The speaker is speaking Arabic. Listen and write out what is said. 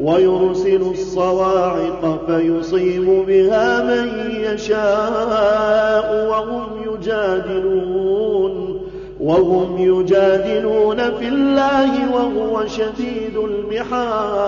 ويرسل الصواعق فيصيب بها من يشاء وهم يجادلون وهم يجادلون في الله وهو شديد المحال.